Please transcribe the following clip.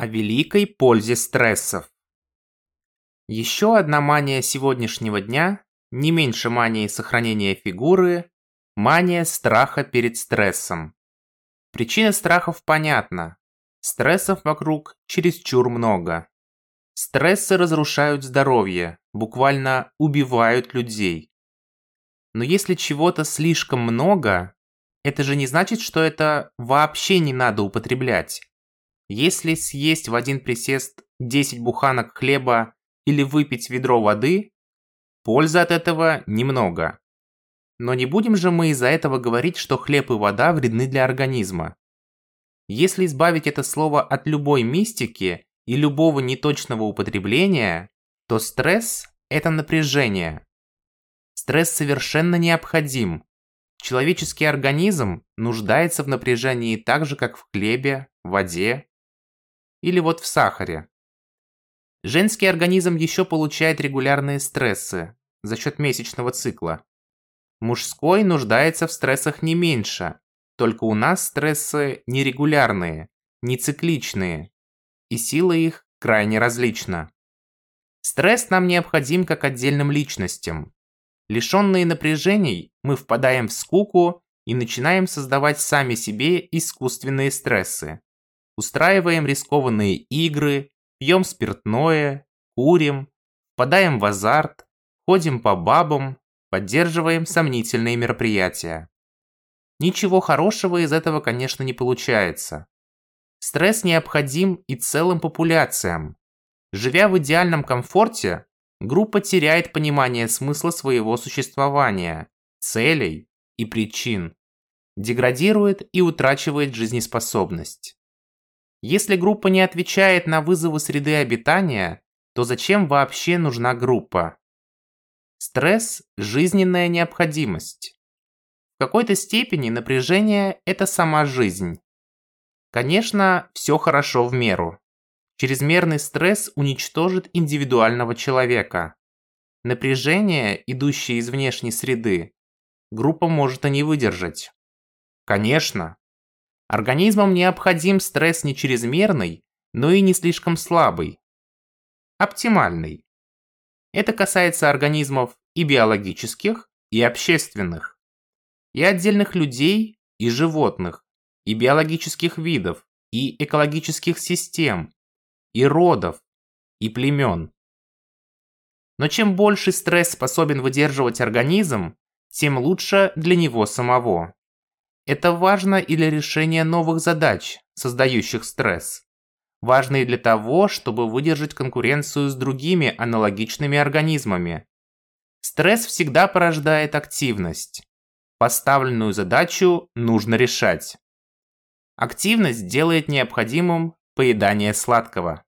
О великой пользе стрессов. Еще одна мания сегодняшнего дня, не меньше мании сохранения фигуры, мания страха перед стрессом. Причина страхов понятна. Стрессов вокруг чересчур много. Стрессы разрушают здоровье, буквально убивают людей. Но если чего-то слишком много, это же не значит, что это вообще не надо употреблять. Если съесть в один присест 10 буханок хлеба или выпить ведро воды, пользы от этого немного. Но не будем же мы из-за этого говорить, что хлеб и вода вредны для организма. Если избавить это слово от любой мистики и любого неточного употребления, то стресс – это напряжение. Стресс совершенно необходим. Человеческий организм нуждается в напряжении так же, как в хлебе, воде или вот в сахаре. Женский организм еще получает регулярные стрессы за счет месячного цикла. Мужской нуждается в стрессах не меньше, только у нас стрессы нерегулярные, не цикличные, и сила их крайне различна. Стресс нам необходим как отдельным личностям. Лишенные напряжений, мы впадаем в скуку и начинаем создавать сами себе искусственные стрессы устраиваем рискованные игры, пьем спиртное, курим, впадаем в азарт, ходим по бабам, поддерживаем сомнительные мероприятия. Ничего хорошего из этого, конечно, не получается. Стресс необходим и целым популяциям. Живя в идеальном комфорте, группа теряет понимание смысла своего существования, целей и причин, деградирует и утрачивает жизнеспособность. Если группа не отвечает на вызовы среды обитания, то зачем вообще нужна группа? Стресс – жизненная необходимость. В какой-то степени напряжение – это сама жизнь. Конечно, все хорошо в меру. Чрезмерный стресс уничтожит индивидуального человека. Напряжение, идущее из внешней среды, группа может и не выдержать. Конечно, Организмам необходим стресс не чрезмерный, но и не слишком слабый. Оптимальный. Это касается организмов и биологических, и общественных. И отдельных людей, и животных, и биологических видов, и экологических систем, и родов, и племен. Но чем больше стресс способен выдерживать организм, тем лучше для него самого. Это важно и для решения новых задач, создающих стресс. Важно и для того, чтобы выдержать конкуренцию с другими аналогичными организмами. Стресс всегда порождает активность. Поставленную задачу нужно решать. Активность делает необходимым поедание сладкого.